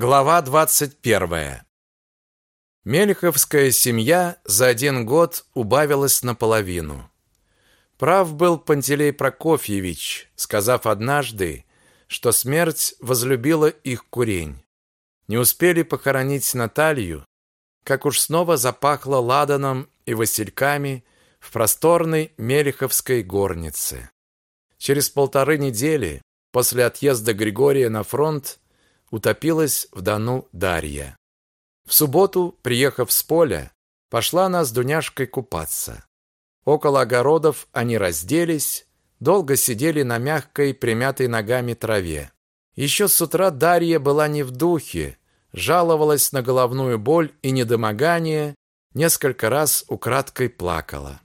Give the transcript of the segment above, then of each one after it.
Глава 21. Мельховская семья за один год убавилась наполовину. Прав был Пантелей Прокофьевич, сказав однажды, что смерть возлюбила их курень. Не успели похоронить Наталью, как уж снова запахло ладаном и васильками в просторной Мелиховской горнице. Через полторы недели после отъезда Григория на фронт утопилась в Дону Дарья. В субботу, приехав с поля, пошла она с Дуняшкой купаться. Около огородов они разделись, долго сидели на мягкой, примятой ногами траве. Еще с утра Дарья была не в духе, жаловалась на головную боль и недомогание, несколько раз украдкой плакала.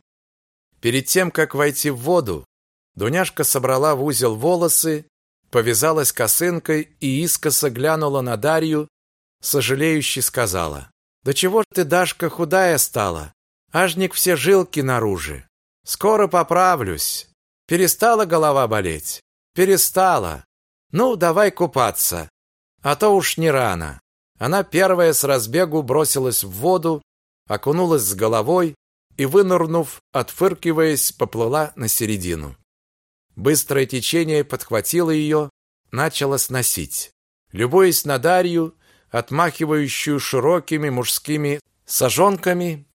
Перед тем, как войти в воду, Дуняшка собрала в узел волосы, повязалась косынкой и искоса глянула на Дарью, сожалеюще сказала: "Да чего ты, Дашка, худая стала? Ажник все жилки наружу. Скоро поправлюсь. Перестала голова болеть. Перестала. Ну, давай купаться. А то уж не рано". Она первая с разбегу бросилась в воду, окунулась с головой и, вынырнув, отфыркиваясь, поплыла на середину. Быстрое течение подхватило ее, начало сносить. Любуясь на Дарью, отмахивающую широкими мужскими сажонками,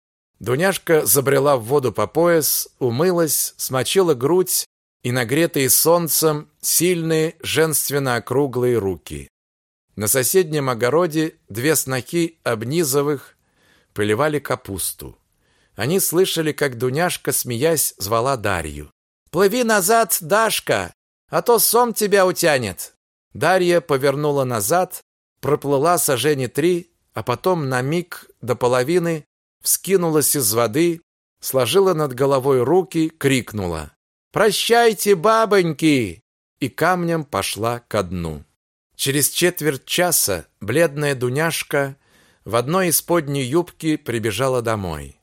Дуняшка забрела в воду по пояс, умылась, смочила грудь и нагретые солнцем сильные женственно округлые руки. На соседнем огороде две снохи обнизовых поливали капусту. Они слышали, как Дуняшка, смеясь, звала Дарью. Плыви назад, Дашка, а то сом тебя утянет. Дарья повернула назад, проплыла сажени три, а потом на миг до половины вскинулась из воды, сложила над головой руки, крикнула: "Прощайте, бабоньки!" и камнем пошла ко дну. Через четверть часа бледная Дуняшка в одной из подней юбки прибежала домой.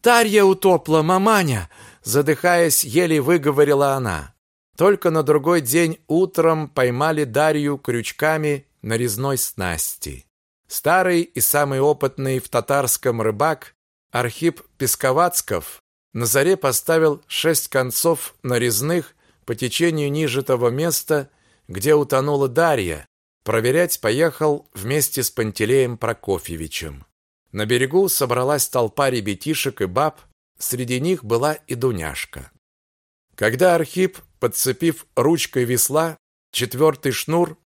«Тарья утопла, маманя!» Задыхаясь, еле выговорила она. Только на другой день утром поймали Дарью крючками на резной снасти. Старый и самый опытный в татарском рыбак Архип Песковацков на заре поставил шесть концов нарезных по течению ниже того места, где утонула Дарья. Проверять поехал вместе с Пантелеем Прокофьевичем. На берегу собралась толпа ребятишек и баб, Среди них была и Дуняшка. Когда Архип, подцепив ручкой весла четвертый шнур,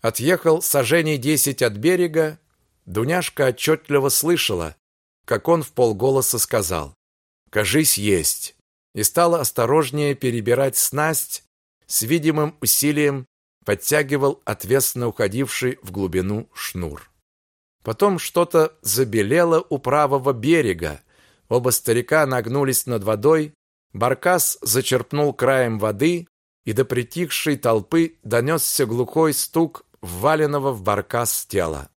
отъехал сажений десять от берега, Дуняшка отчетливо слышала, как он в полголоса сказал «Кажись, есть!» и стала осторожнее перебирать снасть, с видимым усилием подтягивал отвесно уходивший в глубину шнур. Потом что-то забелело у правого берега, Оба старика нагнулись над водой, Баркас зачерпнул краем воды, и до притихшей толпы донесся глухой стук вваленного в баркас тела.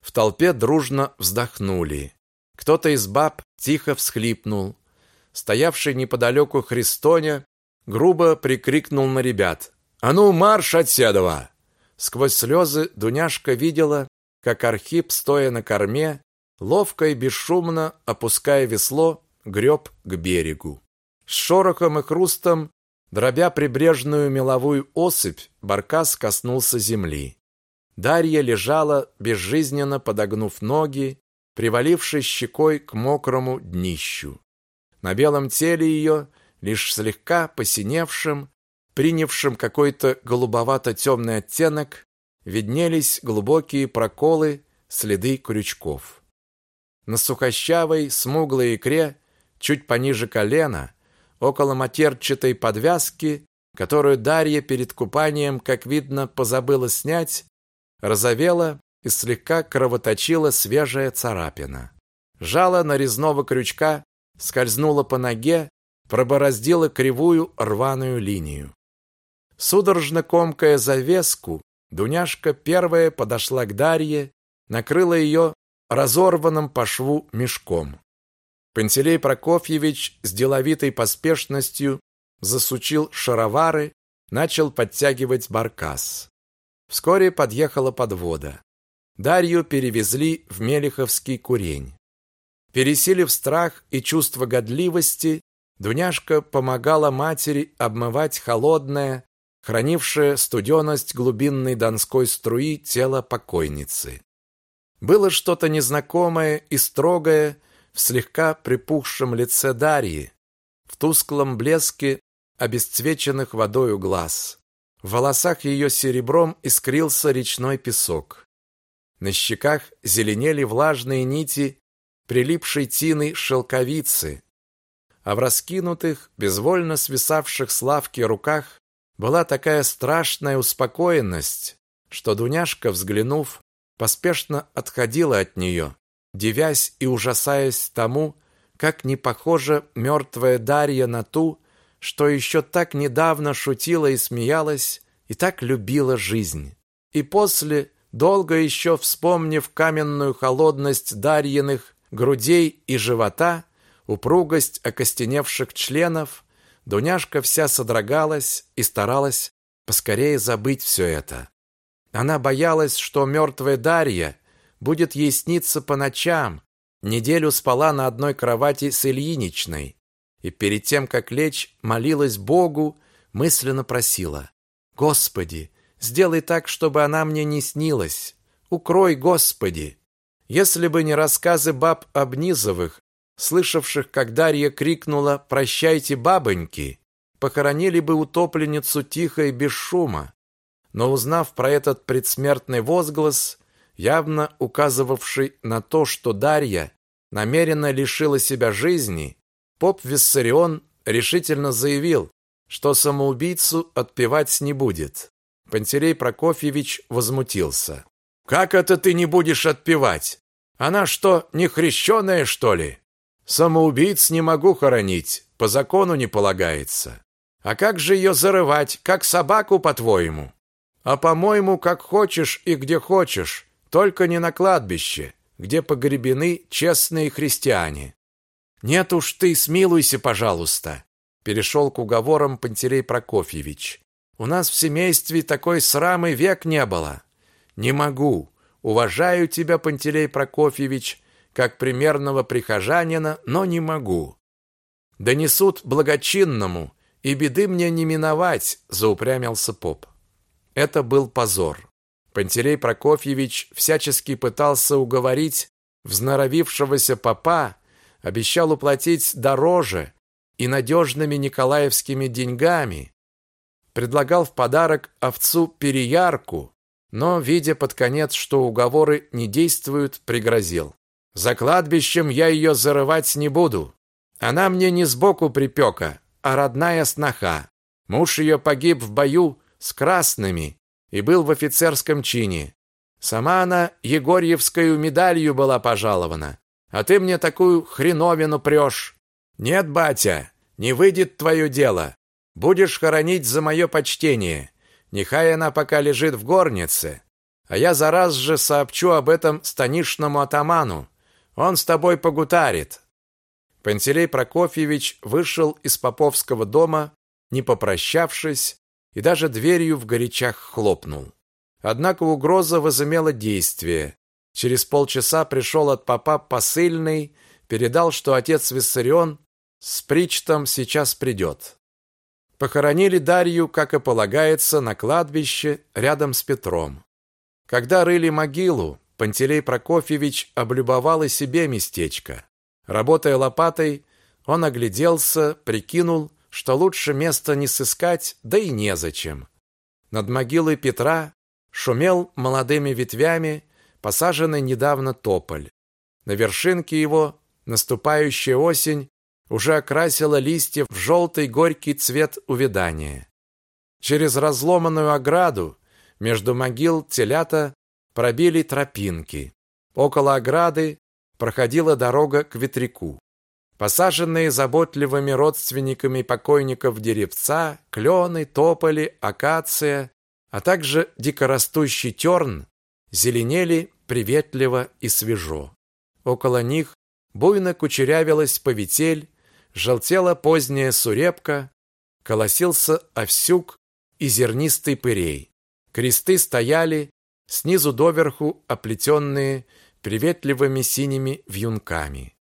В толпе дружно вздохнули. Кто-то из баб тихо всхлипнул. Стоявший неподалеку Христоня грубо прикрикнул на ребят. «А ну, марш отседова!» Сквозь слезы Дуняшка видела, как Архип, стоя на корме, ловко и бесшумно, опуская весло, греб к берегу. С шорохом и хрустом, дробя прибрежную меловую осыпь, баркас коснулся земли. Дарья лежала, безжизненно подогнув ноги, привалившись щекой к мокрому днищу. На белом теле ее, лишь слегка посиневшим, принявшим какой-то голубовато-темный оттенок, виднелись глубокие проколы, следы крючков. На сухощавой, смуглой икре, чуть пониже колена, около матерчатой подвязки, которую Дарья перед купанием, как видно, позабыла снять, розовела и слегка кровоточила свежая царапина. Жало нарезного крючка скользнуло по ноге, пробороздило кривую рваную линию. Судорожно комкая завеску, Дуняшка первая подошла к Дарье, накрыла ее разорванным по шву мешком. Пантелей Прокофьевич с деловитой поспешностью засучил шаровары, начал подтягивать баркас. Вскоре подъехала подвода. Дарью перевезли в Мелиховский курень. Пересилив страх и чувство годливости, Дуняшка помогала матери обмывать холодное, хранившее студеность глубинной донской струи тело покойницы. Было что-то незнакомое и строгое в слегка припухшем лице Дарьи, в тусклом блеске обесцвеченных водою глаз. В волосах ее серебром искрился речной песок. На щеках зеленели влажные нити прилипшей тины шелковицы, а в раскинутых, безвольно свисавших с лавки руках была такая страшная успокоенность, что Дуняшка, взглянув, поспешно отходила от нее, девясь и ужасаясь тому, как не похожа мертвая Дарья на ту, что еще так недавно шутила и смеялась, и так любила жизнь. И после, долго еще вспомнив каменную холодность Дарьиных грудей и живота, упругость окостеневших членов, Дуняшка вся содрогалась и старалась поскорее забыть все это. Она боялась, что мертвая Дарья будет ей сниться по ночам. Неделю спала на одной кровати с Ильиничной и перед тем, как лечь, молилась Богу, мысленно просила: "Господи, сделай так, чтобы она мне не снилась. Укрой, Господи". Если бы не рассказы баб Обнизовых, слышавших, как Дарья крикнула «Прощайте, бабоньки!», похоронили бы утопленницу тихо и без шума. Но узнав про этот предсмертный возглас, явно указывавший на то, что Дарья намеренно лишила себя жизни, поп Виссарион решительно заявил, что самоубийцу отпевать не будет. Пантелей Прокофьевич возмутился. «Как это ты не будешь отпевать? Она что, не хрещеная, что ли? Самоубийц не могу хоронить, по закону не полагается. А как же ее зарывать, как собаку, по-твоему? А по-моему, как хочешь и где хочешь, только не на кладбище, где погребены честные христиане. Нет уж ты, смилуйся, пожалуйста, перешел к уговорам Пантелей Прокофьевич. У нас в семействе такой срамы век не было. Не могу. Уважаю тебя, Пантелей Прокофьевич, как примерного прихожанина, но не могу. Донесут благочинному, и беды мне не миновать, заупрямился поп. Это был позор. Пантелей Прокофьевич всячески пытался уговорить взноровившегося попа, обещал уплатить дороже и надежными николаевскими деньгами, предлагал в подарок овцу переярку, но, видя под конец, что уговоры не действуют, пригрозил. «За кладбищем я ее зарывать не буду. Она мне не сбоку припека, а родная сноха. Муж ее погиб в бою с красными и был в офицерском чине. Сама она Егорьевскую медалью была пожалована. А ты мне такую хреновину прешь. Нет, батя, не выйдет твое дело. Будешь хоронить за мое почтение. Нехай она пока лежит в горнице, а я зараз же сообщу об этом станишному атаману. Он с тобой погутарит. Пантелей Прокофьевич вышел из поповского дома, не попрощавшись, и даже дверью в горячах хлопнул. Однако угроза возымела действие. Через полчаса пришел от папа посыльный, передал, что отец Виссарион с причтом сейчас придет. Похоронили Дарью, как и полагается, на кладбище рядом с Петром. Когда рыли могилу, Пантелей Прокофьевич облюбовал и себе местечко. Работая лопатой, он огляделся, прикинул, что лучше места не сыскать, да и незачем. Над могилой Петра шумел молодыми ветвями посаженный недавно тополь. На вершинке его наступающая осень уже окрасила листья в желтый горький цвет увядания. Через разломанную ограду между могил телята пробили тропинки. Около ограды проходила дорога к ветряку. Посаженные заботливыми родственниками покойников деревца, клены, тополи, акация, а также дикорастущий терн зеленели приветливо и свежо. Около них буйно кучерявилась повитель, желтела поздняя сурепка, колосился овсюк и зернистый пырей. Кресты стояли, снизу доверху оплетенные приветливыми синими вьюнками.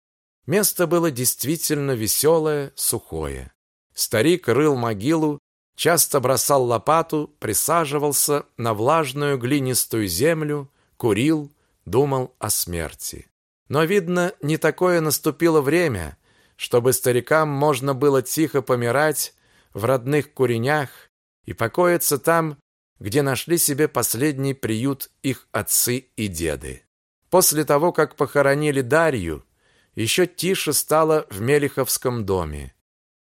Место было действительно веселое, сухое. Старик рыл могилу, часто бросал лопату, присаживался на влажную глинистую землю, курил, думал о смерти. Но, видно, не такое наступило время, чтобы старикам можно было тихо помирать в родных куренях и покоиться там, где нашли себе последний приют их отцы и деды. После того, как похоронили Дарью, еще тише стало в Мелиховском доме.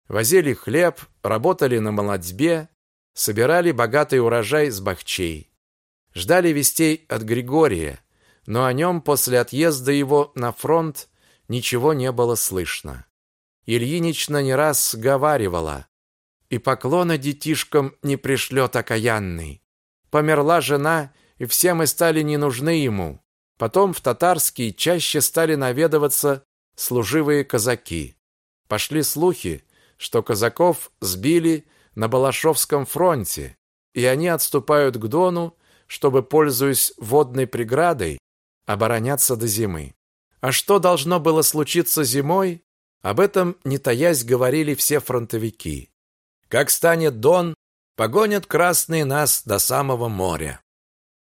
Возили хлеб, работали на молодьбе, собирали богатый урожай с бахчей. Ждали вестей от Григория, но о нем после отъезда его на фронт ничего не было слышно. Ильинична не раз говаривала, и поклона детишкам не пришлет окаянный. Померла жена, и все мы стали не нужны ему. Потом в татарский чаще стали наведываться служивые казаки. Пошли слухи, что казаков сбили на Балашовском фронте, и они отступают к Дону, чтобы, пользуясь водной преградой, обороняться до зимы. А что должно было случиться зимой, об этом, не таясь, говорили все фронтовики. Как станет Дон, погонят красные нас до самого моря.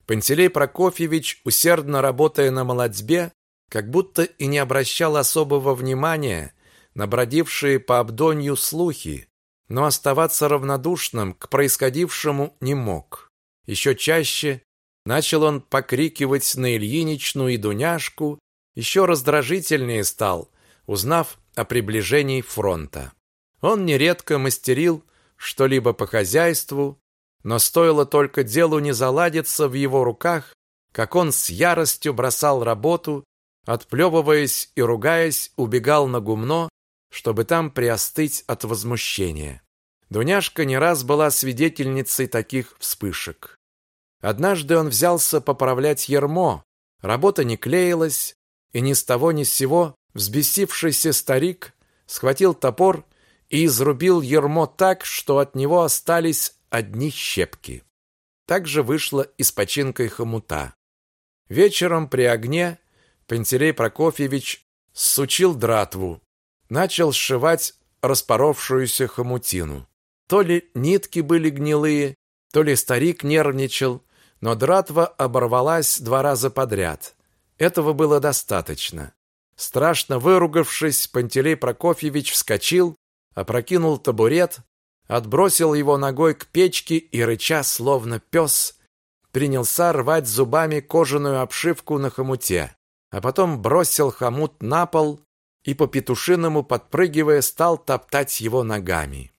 Пантелей Прокофьевич, усердно работая на молодьбе, как будто и не обращал особого внимания на бродившие по Абдонью слухи, но оставаться равнодушным к происходившему не мог. Еще чаще начал он покрикивать на Ильиничну и Дуняшку, еще раздражительнее стал, узнав о приближении фронта. Он нередко мастерил что-либо по хозяйству, но стоило только делу не заладиться в его руках, как он с яростью бросал работу, отплевываясь и ругаясь, убегал на гумно, чтобы там приостыть от возмущения. Дуняшка не раз была свидетельницей таких вспышек. Однажды он взялся поправлять ермо, работа не клеилась, и ни с того ни с сего взбесившийся старик схватил топор и изрубил ермо так, что от него остались одни щепки. Так же вышло и с починкой хомута. Вечером при огне Пантелей Прокофьевич сучил дратву, начал сшивать распоровшуюся хомутину. То ли нитки были гнилые, то ли старик нервничал, но дратва оборвалась два раза подряд. Этого было достаточно. Страшно выругавшись, Пантелей Прокофьевич вскочил, опрокинул табурет, отбросил его ногой к печке и, рыча, словно пес, принялся рвать зубами кожаную обшивку на хомуте, а потом бросил хомут на пол и по петушиному подпрыгивая стал топтать его ногами.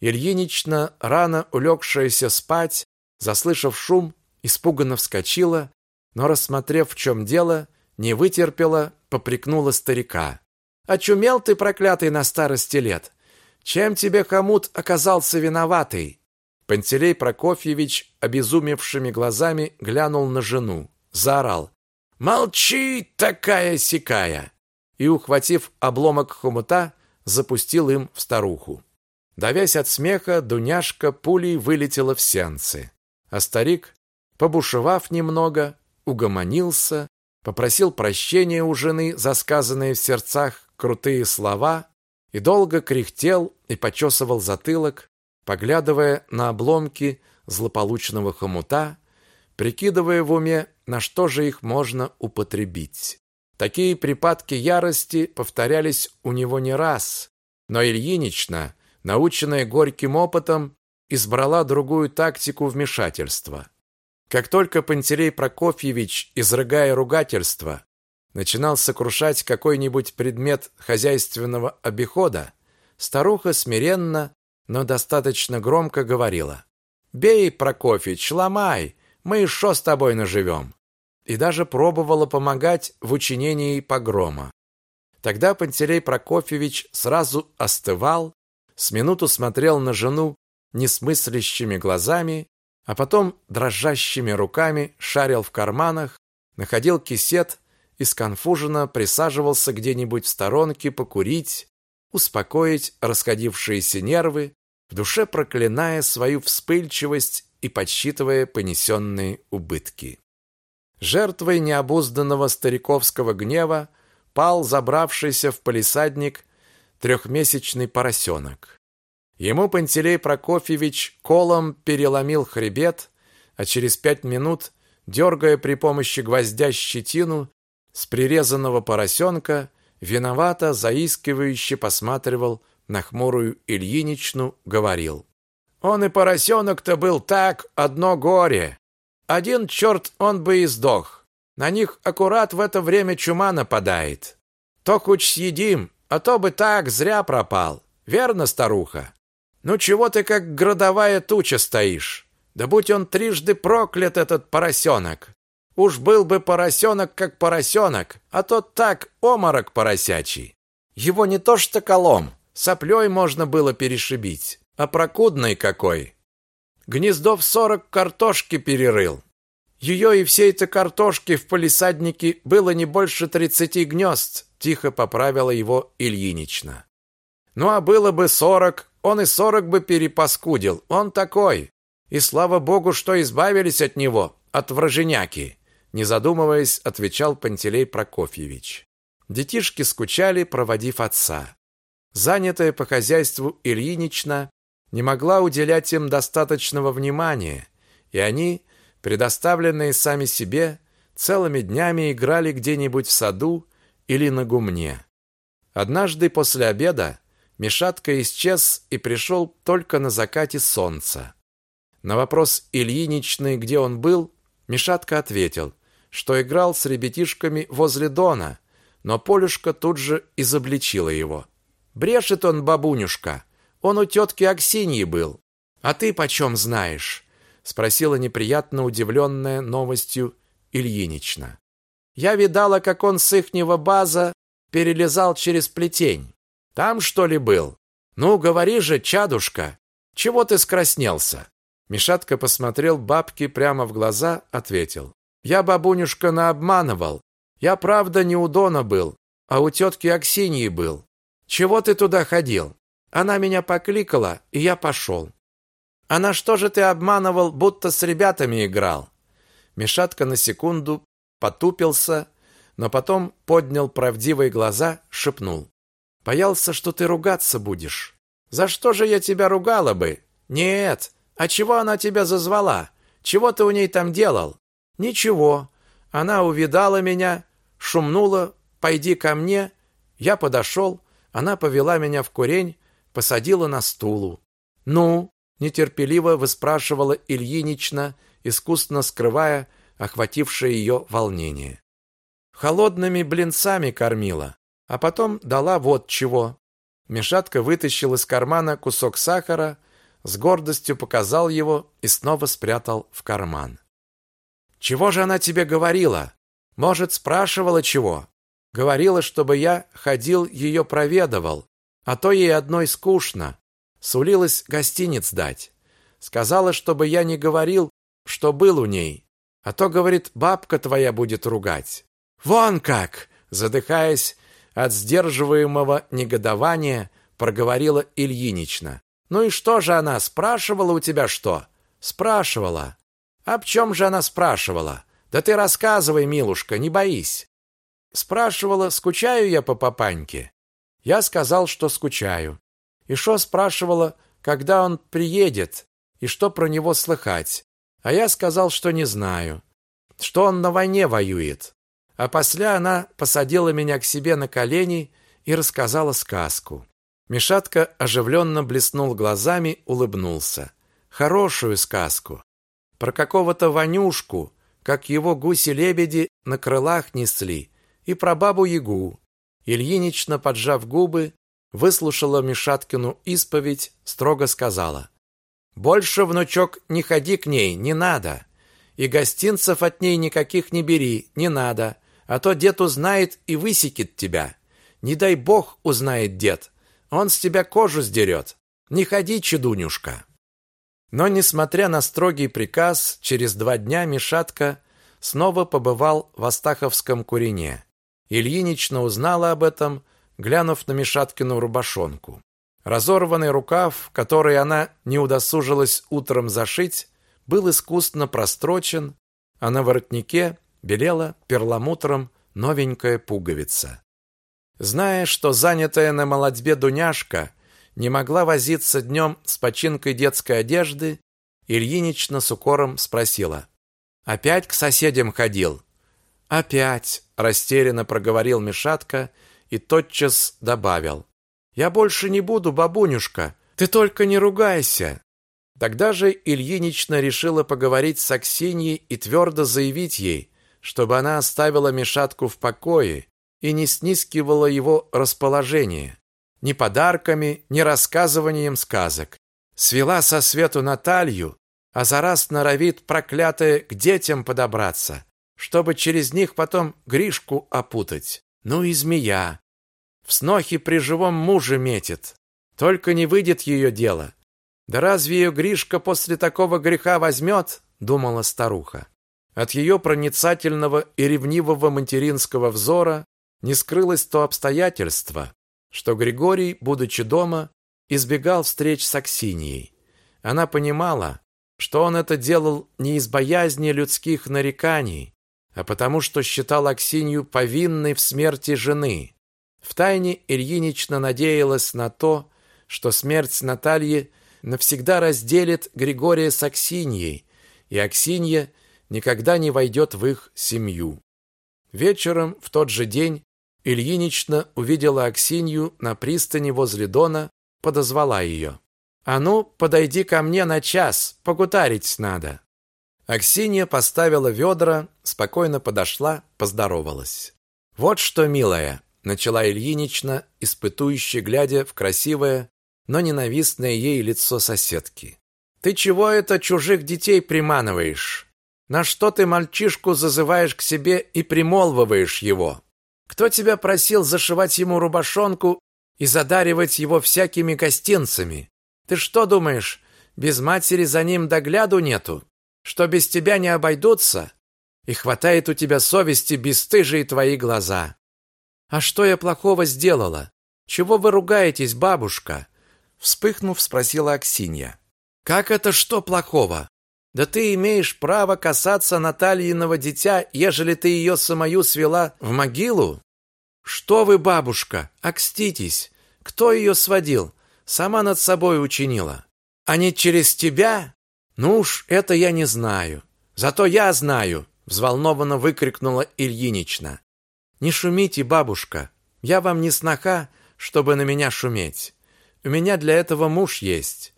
Ильинична, рано улегшаяся спать, заслышав шум, испуганно вскочила, но, рассмотрев, в чем дело, не вытерпела, попрекнула старика. «Очумел ты, проклятый, на старости лет! Чем тебе хомут оказался виноватый?» Пантелей Прокофьевич обезумевшими глазами глянул на жену, заорал. «Молчи, такая-сякая!» И, ухватив обломок хомута, запустил им в старуху. Давясь от смеха, Дуняшка пулей вылетела в сенцы. А старик, побушевав немного, угомонился, попросил прощения у жены за сказанные в сердцах крутые слова и долго кряхтел и почесывал затылок, поглядывая на обломки злополучного хомута, прикидывая в уме, на что же их можно употребить. Такие припадки ярости повторялись у него не раз, но Ильинична, наученная горьким опытом, избрала другую тактику вмешательства. Как только Пантелей Прокофьевич, изрыгая ругательство, начинал сокрушать какой-нибудь предмет хозяйственного обихода, старуха смиренно, но достаточно громко говорила «Бей, Прокофьевич, ломай, мы еще с тобой наживем!» и даже пробовала помогать в учинении погрома. Тогда Пантелей Прокофьевич сразу остывал, с минуту смотрел на жену несмыслящими глазами а потом дрожащими руками шарил в карманах, находил кисет и сконфуженно присаживался где-нибудь в сторонке покурить, успокоить расходившиеся нервы, в душе проклиная свою вспыльчивость и подсчитывая понесенные убытки. Жертвой необузданного стариковского гнева пал забравшийся в палисадник трехмесячный поросенок. Ему Пантелей Прокофьевич колом переломил хребет, а через пять минут, дергая при помощи гвоздя щетину с прирезанного поросенка, виновато, заискивающе посматривал на хмурую Ильиничну, говорил. «Он и поросенок-то был так, одно горе. Один черт он бы и сдох. На них аккурат в это время чума нападает. То хоть съедим, а то бы так зря пропал. Верно, старуха?» Ну чего ты как градовая туча стоишь? Да будь он трижды проклят этот поросенок. Уж был бы поросенок как поросенок, а то так оморок поросячий. Его не то что колом, соплей можно было перешибить, а прокудный какой. Гнездо в сорок картошки перерыл. Ее и всей этой картошки в полисаднике было не больше тридцати гнезд, тихо поправила его Ильинична. Ну а было бы сорок, он и сорок бы перепаскудил. Он такой. И слава богу, что избавились от него, от враженяки, не задумываясь, отвечал Пантелей Прокофьевич. Детишки скучали, проводив отца. Занятая по хозяйству Ильинична не могла уделять им достаточного внимания, и они, предоставленные сами себе, целыми днями играли где-нибудь в саду или на гумне. Однажды после обеда Мишатка исчез и пришел только на закате солнца. На вопрос Ильиничны, где он был, Мишатка ответил, что играл с ребятишками возле Дона, но Полюшка тут же изобличила его. «Брешет он, бабунюшка, он у тетки Аксиньи был. А ты почем знаешь?» спросила неприятно удивленная новостью Ильинична. «Я видала, как он с ихнего база перелезал через плетень. Там, что ли, был? Ну, говори же, чадушка, чего ты скраснелся?» Мишатка посмотрел бабке прямо в глаза, ответил. «Я, бабунюшка, наобманывал. Я, правда, не у Дона был, а у тетки Аксиньи был. Чего ты туда ходил? Она меня покликала, и я пошел». «А на что же ты обманывал, будто с ребятами играл?» Мишатка на секунду потупился, но потом поднял правдивые глаза, шепнул. Боялся, что ты ругаться будешь. За что же я тебя ругала бы? Нет. А чего она тебя зазвала? Чего ты у ней там делал? Ничего. Она увидала меня, шумнула: "Пойди ко мне". Я подошел, она повела меня в курень, посадила на стулу. Ну, нетерпеливо выспрашивала Ильинична, искусно скрывая охватившее ее волнение. Холодными блинцами кормила. А потом дала вот чего. Мишатка вытащил из кармана кусок сахара, с гордостью показал его и снова спрятал в карман. Чего же она тебе говорила? Может, спрашивала чего? Говорила, чтобы я ходил ее проведывал, а то ей одной скучно. Сулилась гостиниц дать. Сказала, чтобы я не говорил, что был у ней, а то, говорит, бабка твоя будет ругать. Вон как, задыхаясь, от сдерживаемого негодования проговорила Ильинична. Ну и что же она спрашивала у тебя что? Спрашивала. А в чем же она спрашивала? Да ты рассказывай, милушка, не боись. Спрашивала, скучаю я по папаньке. Я сказал, что скучаю. И что спрашивала, когда он приедет, и что про него слыхать. А я сказал, что не знаю. Что он на войне воюет. А после она посадила меня к себе на колени и рассказала сказку. Мишатка оживленно блеснул глазами, улыбнулся. Хорошую сказку. Про какого-то Ванюшку, как его гуси-лебеди на крылах несли, и про бабу-ягу. Ильинична, поджав губы, выслушала Мишаткину исповедь, строго сказала. «Больше, внучок, не ходи к ней, не надо. И гостинцев от ней никаких не бери, не надо а то дед узнает и высекет тебя. Не дай бог узнает дед, он с тебя кожу сдерет. Не ходи, чудунюшка. Но, несмотря на строгий приказ, через два дня Мишатка снова побывал в Астаховском курине. Ильинична узнала об этом, глянув на Мишаткину рубашонку. Разорванный рукав, который она не удосужилась утром зашить, был искусно прострочен, а на воротнике белела перламутром новенькая пуговица. Зная, что занятая на молодьбе Дуняшка не могла возиться днем с починкой детской одежды, Ильинична с укором спросила. «Опять к соседям ходил?» «Опять», – растерянно проговорил Мишатка и тотчас добавил. «Я больше не буду, бабунюшка, ты только не ругайся». Тогда же Ильинична решила поговорить с Аксиньей и твердо заявить ей, чтобы она оставила Мишатку в покое и не снискивала его расположение ни подарками, ни рассказыванием сказок. Свела со свету Наталью, а за раз норовит проклятая к детям подобраться, чтобы через них потом Гришку опутать. Ну и змея. В снохе при живом муже метит. Только не выйдет ее дело. Да разве ее Гришка после такого греха возьмет? Думала старуха. От ее проницательного и ревнивого материнского взора не скрылось то обстоятельство, что Григорий, будучи дома, избегал встреч с Аксиньей. Она понимала, что он это делал не из боязни людских нареканий, а потому что считал Аксинью повинной в смерти жены. Втайне Ильинична надеялась на то, что смерть Натальи навсегда разделит Григория с Аксиньей, и Аксинья никогда не войдет в их семью. Вечером в тот же день Ильинична увидела Аксинью на пристани возле Дона, подозвала ее. «А ну, подойди ко мне на час, погутарить надо». Аксинья поставила ведра, спокойно подошла, поздоровалась. «Вот что, милая», — начала Ильинична, испытующе глядя в красивое, но ненавистное ей лицо соседки. «Ты чего это чужих детей приманываешь? На что ты мальчишку зазываешь к себе и примолвываешь его? Кто тебя просил зашивать ему рубашонку и задаривать его всякими гостинцами? Ты что думаешь, без матери за ним догляду нету? Что без тебя не обойдутся? И хватает у тебя совести бесстыжие твои глаза. А что я плохого сделала? Чего вы ругаетесь, бабушка? Вспыхнув, спросила Аксинья. Как это что плохого? Да ты имеешь право касаться Натальиного дитя, ежели ты ее самую свела в могилу? Что вы, бабушка, окститесь. Кто ее сводил? Сама над собой учинила. А не через тебя? Ну уж это я не знаю. Зато я знаю, взволнованно выкрикнула Ильинична. Не шумите, бабушка. Я вам не сноха, чтобы на меня шуметь. У меня для этого муж есть.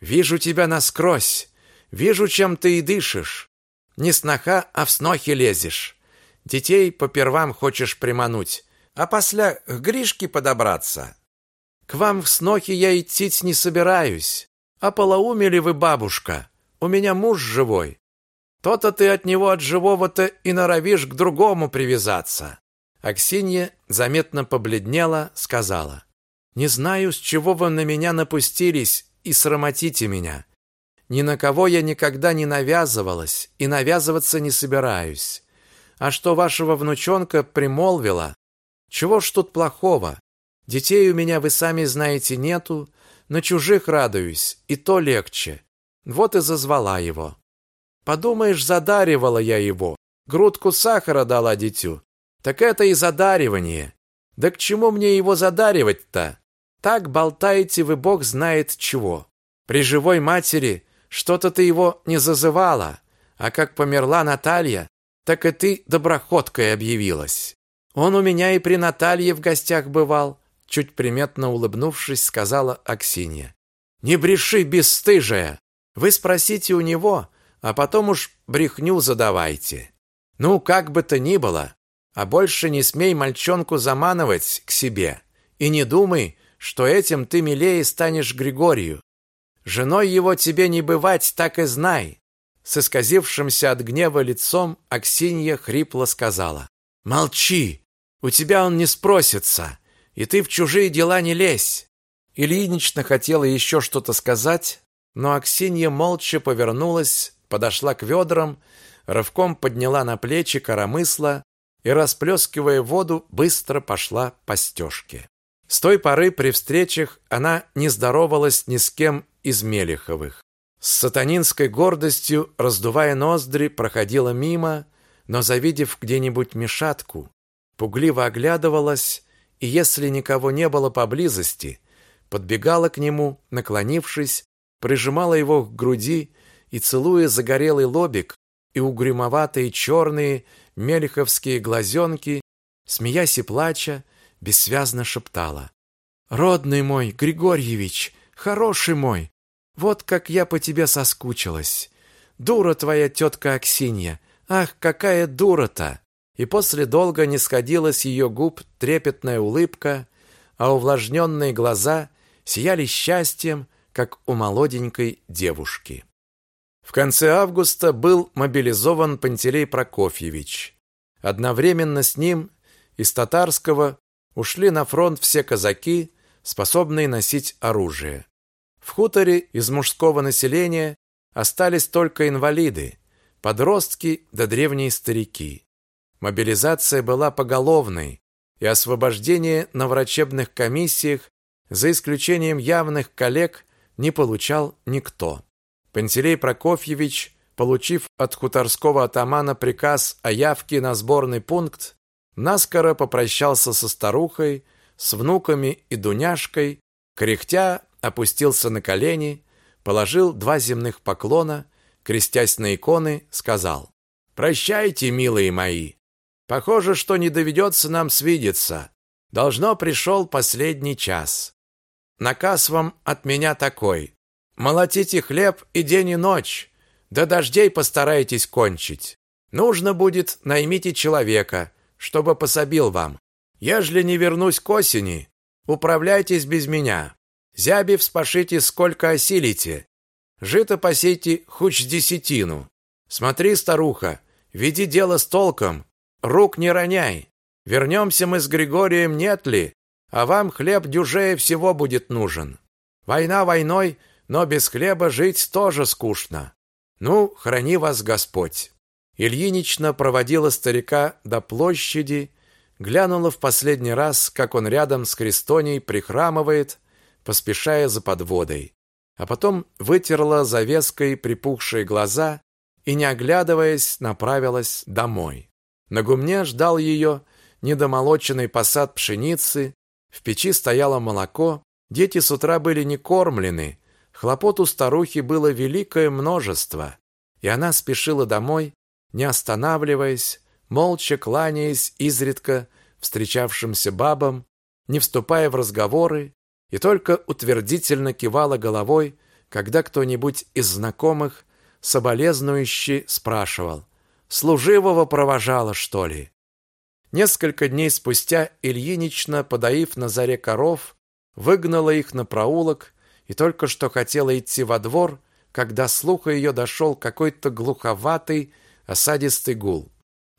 Вижу тебя насквозь. Вижу, чем ты и дышишь. Не сноха, а в снохи лезешь. Детей по первам хочешь примануть, а после к Гришке подобраться. К вам в снохи я идти не собираюсь. А полоумели вы, бабушка? У меня муж живой. То-то ты от него от живого-то и норовишь к другому привязаться. Аксинья заметно побледнела, сказала: "Не знаю, с чего вы на меня напустились и срамотите меня. Ни на кого я никогда не навязывалась и навязываться не собираюсь. А что вашего внучонка примолвила? Чего ж тут плохого? Детей у меня, вы сами знаете, нету, на чужих радуюсь, и то легче. Вот и зазвала его. Подумаешь, задаривала я его. Грудку сахара дала дитю. Так это и задаривание. Да к чему мне его задаривать-то? Так болтаете вы, бог знает чего. При живой матери что-то ты его не зазывала, а как померла Наталья, так и ты доброходкой объявилась. Он у меня и при Наталье в гостях бывал, чуть приметно улыбнувшись, сказала Аксинья. Не бреши, бесстыжая. Вы спросите у него, а потом уж брехню задавайте. Ну, как бы то ни было, а больше не смей мальчонку заманывать к себе. И не думай, что этим ты милее станешь Григорию. Женой его тебе не бывать, так и знай. С исказившимся от гнева лицом Аксинья хрипло сказала: "Молчи. У тебя он не спросится, и ты в чужие дела не лезь". Ильинична хотела еще что-то сказать, но Аксинья молча повернулась, подошла к ведрам, рывком подняла на плечи коромысла и, расплескивая воду, быстро пошла по стежке. С той поры при встречах она не здоровалась ни с кем из Мелеховых. С сатанинской гордостью, раздувая ноздри, проходила мимо, но, завидев где-нибудь мешатку, пугливо оглядывалась и, если никого не было поблизости, подбегала к нему, наклонившись, прижимала его к груди и, целуя загорелый лобик и угрюмоватые черные мельховские глазенки, смеясь и плача, бессвязно шептала. «Родный мой, Григорьевич, хороший мой, вот как я по тебе соскучилась. Дура твоя тетка Аксинья, ах, какая дура-то!» И после долго не сходила с ее губ трепетная улыбка, а увлажненные глаза сияли счастьем, как у молоденькой девушки. В конце августа был мобилизован Пантелей Прокофьевич. Одновременно с ним из татарского ушли на фронт все казаки, способные носить оружие. В хуторе из мужского населения остались только инвалиды, подростки да древние старики. Мобилизация была поголовной, и освобождение на врачебных комиссиях, за исключением явных коллег, не получал никто. Пантелей Прокофьевич, получив от хуторского атамана приказ о явке на сборный пункт, наскоро попрощался со старухой, с внуками и Дуняшкой, кряхтя опустился на колени, положил два земных поклона, крестясь на иконы, сказал «Прощайте, милые мои, похоже, что не доведется нам свидеться, должно пришел последний час. Наказ вам от меня такой, молотите хлеб и день и ночь, до дождей постарайтесь кончить. Нужно будет, наймите человека, чтобы пособил вам. Ежели не вернусь к осени, управляйтесь без меня. Зяби вспашите сколько осилите. Жито посейте хуч десятину. Смотри, старуха, веди дело с толком, рук не роняй. Вернемся мы с Григорием, нет ли? А вам хлеб дюжее всего будет нужен. Война войной, но без хлеба жить тоже скучно. Ну, храни вас Господь. Ильинична проводила старика до площади, глянула в последний раз, как он рядом с Крестоней прихрамывает, поспешая за подводой, а потом вытерла завеской припухшие глаза и, не оглядываясь, направилась домой. На гумне ждал ее недомолоченный посад пшеницы, в печи стояло молоко, дети с утра были не кормлены, хлопот у старухи было великое множество, и она спешила домой, не останавливаясь, молча кланяясь изредка встречавшимся бабам, не вступая в разговоры, и только утвердительно кивала головой, когда кто-нибудь из знакомых соболезнующе спрашивал «Служивого провожала, что ли?». Несколько дней спустя Ильинична, подоив на заре коров, выгнала их на проулок и только что хотела идти во двор, когда слуха ее дошел какой-то глуховатый, осадистый гул.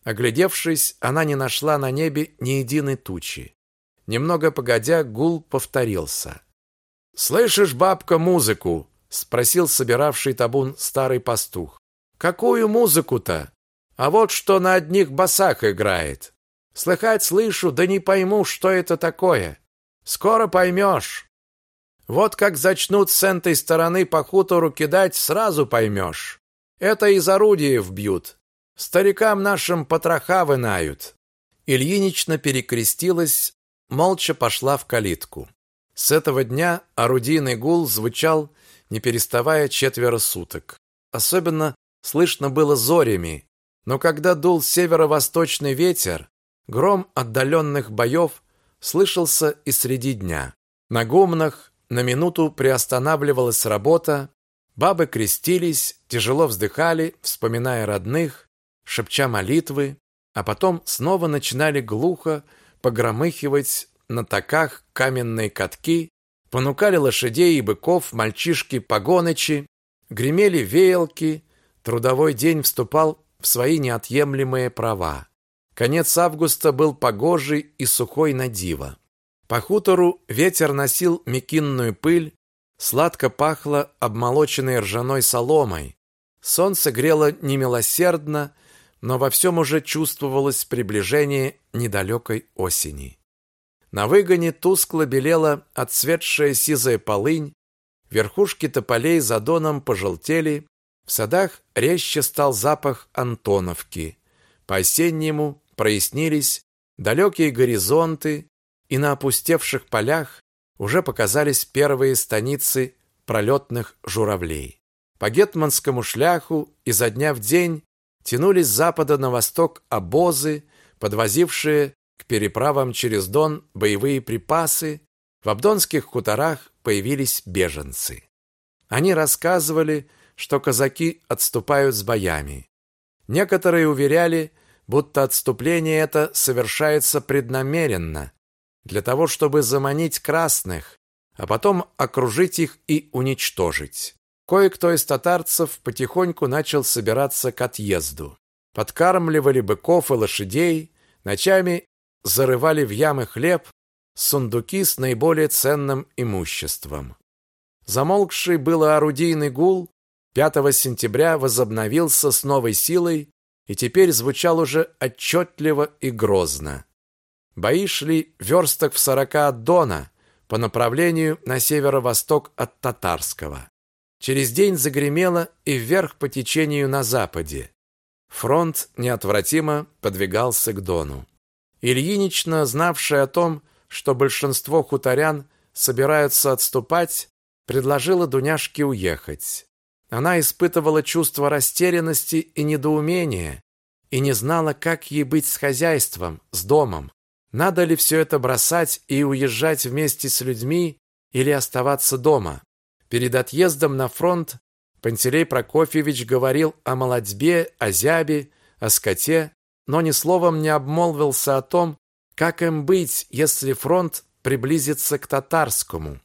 Оглядевшись, она не нашла на небе ни единой тучи. Немного погодя, гул повторился. «Слышишь, бабка, музыку?» — спросил собиравший табун старый пастух. «Какую музыку-то? А вот что на одних басах играет. Слыхать слышу, да не пойму, что это такое. Скоро поймешь. Вот как зачнут с этой стороны по хутору кидать, сразу поймешь. Это из орудиев бьют. Старикам нашим потроха вынают. Ильинична перекрестилась, молча пошла в калитку. С этого дня орудийный гул звучал, не переставая четверо суток. Особенно слышно было зорями, но когда дул северо-восточный ветер, гром отдаленных боев слышался и среди дня. На гумнах на минуту приостанавливалась работа, бабы крестились, тяжело вздыхали, вспоминая родных, шепча молитвы, а потом снова начинали глухо погромыхивать на таках каменные катки, понукали лошадей и быков мальчишки-погонычи, гремели веялки, трудовой день вступал в свои неотъемлемые права. Конец августа был погожий и сухой на диво. По хутору ветер носил мекинную пыль, сладко пахло обмолоченной ржаной соломой. Солнце грело немилосердно, но во всем уже чувствовалось приближение недалекой осени. На выгоне тускло белела отцветшая сизая полынь, верхушки тополей за доном пожелтели, в садах резче стал запах антоновки. По-осеннему прояснились далекие горизонты, и на опустевших полях уже показались первые станицы пролетных журавлей. По гетманскому шляху изо дня в день тянулись с запада на восток обозы, подвозившие к переправам через Дон боевые припасы, в абдонских хуторах появились беженцы. Они рассказывали, что казаки отступают с боями. Некоторые уверяли, будто отступление это совершается преднамеренно, для того, чтобы заманить красных, а потом окружить их и уничтожить. Кое-кто из татарцев потихоньку начал собираться к отъезду. Подкармливали быков и лошадей, ночами зарывали в ямы хлеб, сундуки с наиболее ценным имуществом. Замолкший было орудийный гул 5 сентября возобновился с новой силой и теперь звучал уже отчетливо и грозно. Бои шли версток в сорока от Дона по направлению на северо-восток от Татарского. Через день загремело и вверх по течению на западе. Фронт неотвратимо подвигался к Дону. Ильинична, знавшая о том, что большинство хуторян собираются отступать, предложила Дуняшке уехать. Она испытывала чувство растерянности и недоумения и не знала, как ей быть с хозяйством, с домом. Надо ли все это бросать и уезжать вместе с людьми или оставаться дома? Перед отъездом на фронт Пантелей Прокофьевич говорил о молодьбе, о зябе, о скоте, но ни словом не обмолвился о том, как им быть, если фронт приблизится к татарскому.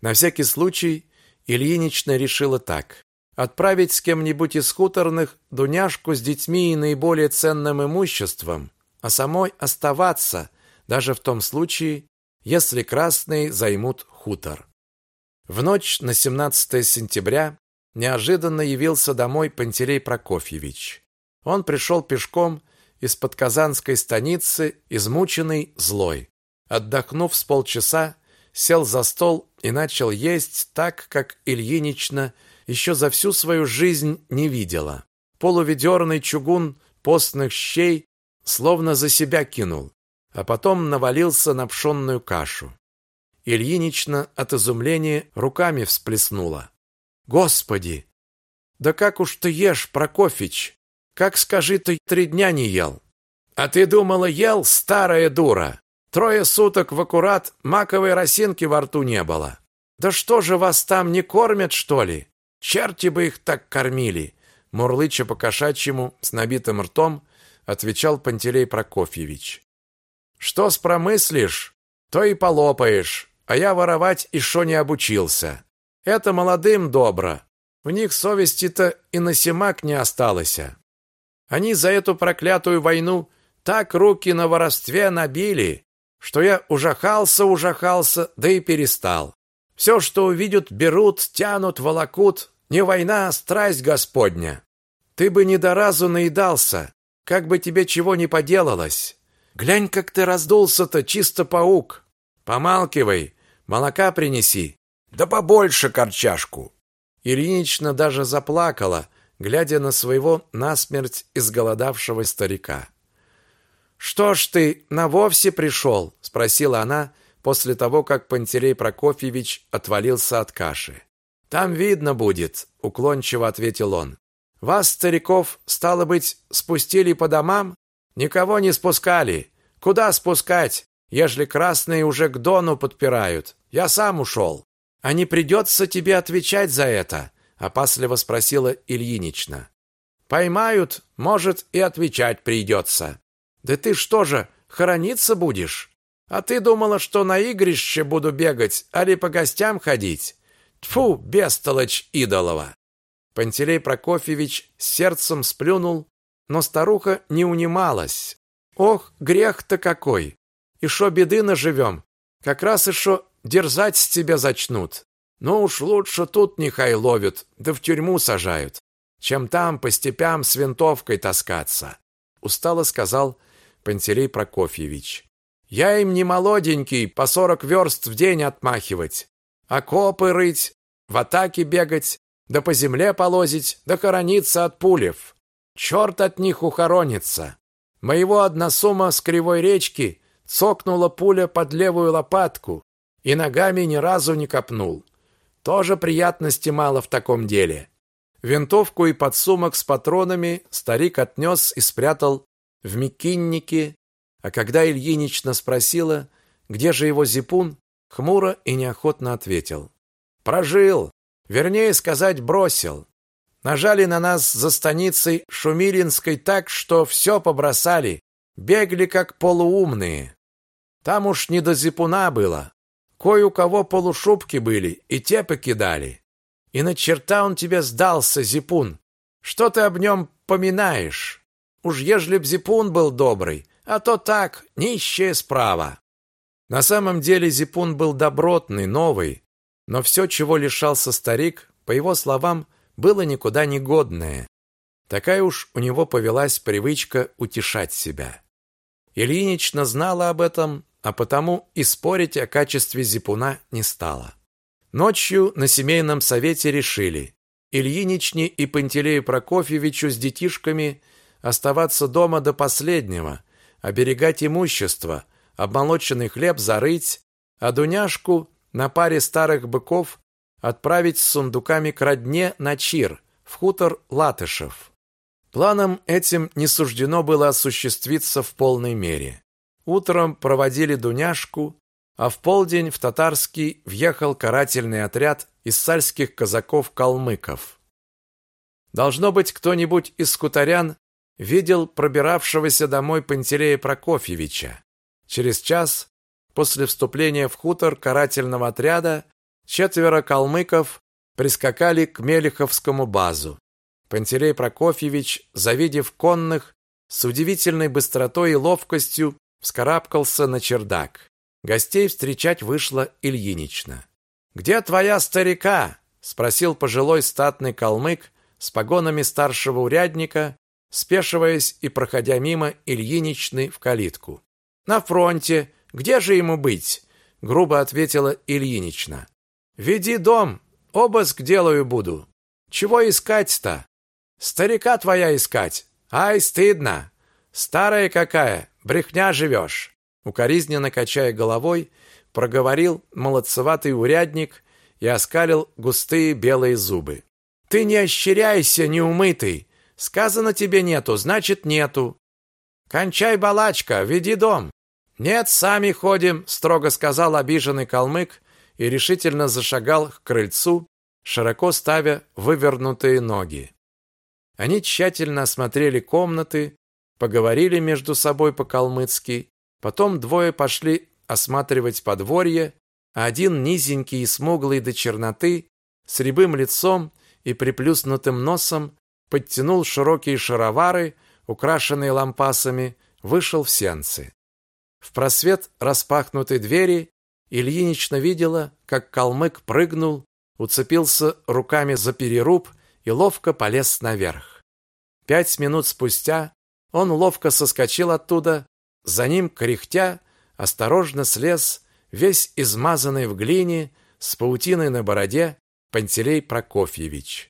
На всякий случай Ильинична решила так: отправить с кем-нибудь из хуторных Дуняшку с детьми и наиболее ценным имуществом, а самой оставаться, даже в том случае, если красные займут хутор. В ночь на 17 сентября неожиданно явился домой Пантелей Прокофьевич. Он пришел пешком из-под Казанской станицы, измученный, злой. Отдохнув с полчаса, сел за стол и начал есть так, как Ильинична еще за всю свою жизнь не видела. Полуведерный чугун постных щей словно за себя кинул, а потом навалился на пшенную кашу. Ильинична от изумления руками всплеснула. «Господи! Да как уж ты ешь, Прокофич! Как, скажи, ты три дня не ел?» «А ты думала, ел, старая дура? Трое суток в аккурат маковой росинки во рту не было. Да что же вас там не кормят, что ли? Черти бы их так кормили!» Мурлыча по-кошачьему с набитым ртом отвечал Пантелей Прокофьевич. «Что спромыслишь, то и полопаешь а я воровать еще не обучился. Это молодым добро. В них совести-то и на семак не осталось. Они за эту проклятую войну так руки на воровстве набили, что я ужахался, ужахался, да и перестал. Все, что увидят, берут, тянут, волокут. Не война, а страсть Господня. Ты бы ни до разу наедался, как бы тебе чего не поделалось. Глянь, как ты раздулся-то, чисто паук. Помалкивай, Молока принеси. Да побольше корчашку. Ильинична даже заплакала, глядя на своего насмерть изголодавшего старика. Что ж ты на вовсе пришел? спросила она после того, как Пантелей Прокофьевич отвалился от каши. Там видно будет, уклончиво ответил он. Вас, стариков, стало быть, спустили по домам? Никого не спускали. Куда спускать, ежели красные уже к Дону подпирают? Я сам ушел. А не придется тебе отвечать за это? опасливо спросила Ильинична. Поймают, может, и отвечать придется. Да ты что же, хорониться будешь? А ты думала, что на игрище буду бегать, али по гостям ходить? Тфу, бестолочь идолова. Пантелей Прокофьевич сердцем сплюнул, но старуха не унималась. Ох, грех-то какой! И шо беды наживем? Как раз и шо дерзать с тебя зачнут. Ну уж лучше тут нехай ловят, да в тюрьму сажают, чем там по степям с винтовкой таскаться, устало сказал Пантелей Прокофьевич. Я им не молоденький, по сорок верст в день отмахивать, окопы рыть, в атаке бегать, да по земле полозить, да хорониться от пулев. Черт от них ухоронится. Моего односума с кривой речки цокнула пуля под левую лопатку и ногами ни разу не копнул. Тоже приятности мало в таком деле. Винтовку и подсумок с патронами старик отнес и спрятал в мекиннике, а когда Ильинична спросила, где же его зипун, хмуро и неохотно ответил. «Прожил, вернее сказать, бросил. Нажали на нас за станицей Шумилинской так, что все побросали, бегли как полуумные. Там уж не до зипуна было. Кое у кого полушубки были, и те покидали. И на черта он тебе сдался, зипун. Что ты об нем поминаешь? Уж ежели б зипун был добрый, а то так, нищее справа. На самом деле зипун был добротный, новый, но все, чего лишался старик, по его словам, было никуда не годное. Такая уж у него повелась привычка утешать себя. Ильинична знала об этом, а потому и спорить о качестве зипуна не стала. Ночью на семейном совете решили Ильиничне и Пантелею Прокофьевичу с детишками оставаться дома до последнего, оберегать имущество, обмолоченный хлеб зарыть, а Дуняшку на паре старых быков отправить с сундуками к родне на Чир, в хутор Латышев. Планом этим не суждено было осуществиться в полной мере. Утром проводили Дуняшку, а в полдень в Татарский въехал карательный отряд из сальских казаков-калмыков. Должно быть, кто-нибудь из скутарян видел пробиравшегося домой Пантелея Прокофьевича. Через час после вступления в хутор карательного отряда четверо калмыков прискакали к Мелеховскому базу. Пантелей Прокофьевич, завидев конных, с удивительной быстротой и ловкостью вскарабкался на чердак. Гостей встречать вышла Ильинична. «Где твоя старика?» — спросил пожилой статный калмык с погонами старшего урядника, спешиваясь и проходя мимо Ильиничны в калитку. «На фронте. Где же ему быть?» — грубо ответила Ильинична. Веди дом, обыск делаю буду. Чего искать-то? Старика твоя искать. Ай, стыдно. Старая какая, брехня живешь. Укоризненно качая головой, проговорил молодцеватый урядник и оскалил густые белые зубы. Ты не ощеряйся, неумытый. Сказано тебе нету, значит нету. Кончай балачка, веди дом. Нет, сами ходим, строго сказал обиженный калмык и решительно зашагал к крыльцу, широко ставя вывернутые ноги. Они тщательно осмотрели комнаты, поговорили между собой по-калмыцки, потом двое пошли осматривать подворье, а один низенький и смуглый до черноты, с рябым лицом и приплюснутым носом, подтянул широкие шаровары, украшенные лампасами, вышел в сенцы. В просвет распахнутой двери Ильинична видела, как калмык прыгнул, уцепился руками за переруб и ловко полез наверх. Пять минут спустя он ловко соскочил оттуда, за ним, кряхтя, осторожно слез, весь измазанный в глине, с паутиной на бороде, Пантелей Прокофьевич.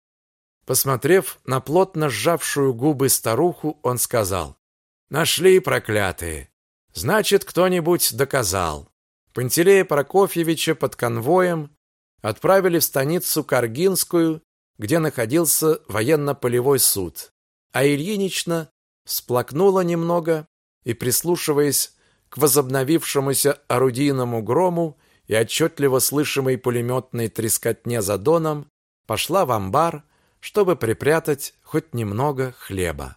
Посмотрев на плотно сжавшую губы старуху, он сказал, «Нашли, проклятые! Значит, кто-нибудь доказал. Пантелея Прокофьевича под конвоем отправили в станицу Каргинскую, где находился военно-полевой суд. А Ильинична всплакнула немного и, прислушиваясь к возобновившемуся орудийному грому и отчетливо слышимой пулеметной трескотне за доном, пошла в амбар, чтобы припрятать хоть немного хлеба.